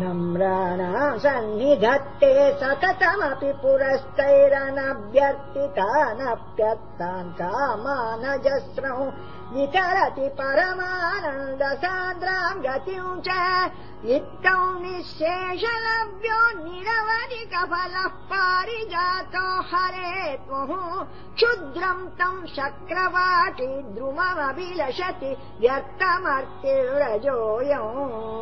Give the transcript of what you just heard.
नम्राणाम् सन्निधत्ते सततमपि पुरस्तैरनव्यर्तितानप्यर्थान्तामानजस्रौ वितरति परमानन्दसान्द्राम् गतिम् च इत्तौ निःशेषलव्यो निरवधिकफलः पारिजातो हरे त्वः क्षुद्रम् तम् शक्रवाटी द्रुममभिलषति व्यर्थमर्तिरजोऽयम्